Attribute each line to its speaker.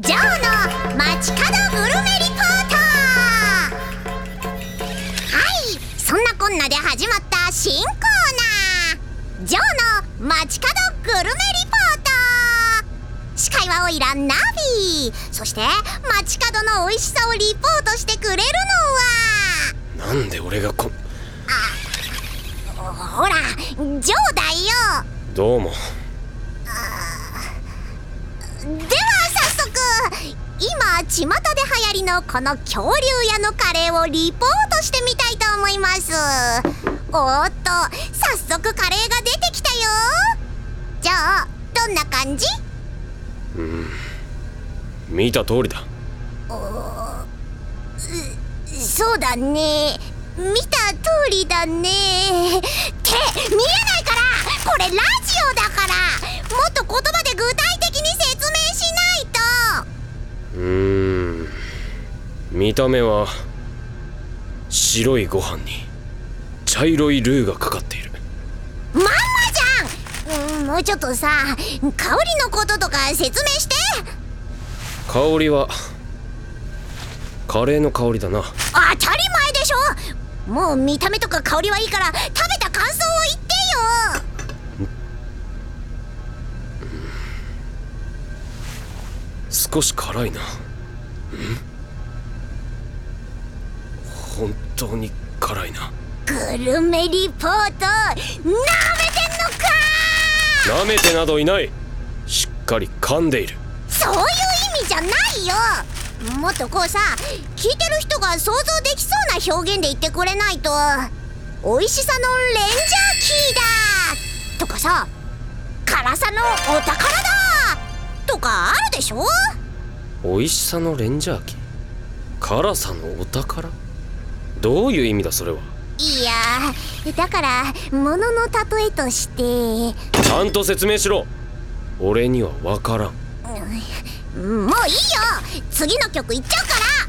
Speaker 1: ジョーの街角グルメリポートはいそんなこんなで始まった新コーナー。ジョーの街角グルメリポート司会はオイラナビ。そして街角の美味しさをリポートしてくれるのは。
Speaker 2: なんで俺がこ
Speaker 1: ほらジョーだよ。
Speaker 2: どうも。
Speaker 1: 今巷で流行りのこの恐竜屋のカレーをリポートしてみたいと思います。おーっと早速カレーが出てきたよ。じゃあどんな感じ？
Speaker 2: 見た通りだ。
Speaker 1: そうだね。見た通りだね。って見えないから！これラ
Speaker 2: 見た目は白いご飯に茶色いルーがかかっている。
Speaker 1: とまんまじゃん、うん、もうちょっとさ香りのこととか説明して！
Speaker 2: 香りはカレーの香りだな。
Speaker 1: 当たり前でしょ！もう見た目とか香りはいいから食べた感想を言ってよ！
Speaker 2: 少し辛いな。うん？本当に辛いな。
Speaker 1: グルメリポートなめてんのか
Speaker 2: 舐めてなどいない。しっかり噛んでいる。
Speaker 1: そういう意味じゃないよ！もっとこうさ聞いてる人が想像できそうな表現で言ってくれないと美味しさのレンジャーキーだとかさ辛さのお宝だとかあるでしょ？
Speaker 2: 美味しさのレンジャー機辛さのお宝？どういう意味だそれは？い
Speaker 1: やだから物の例えとして。
Speaker 2: ちゃんと説明しろ。俺には分からん。
Speaker 1: もういいよ。次の曲いっちゃうから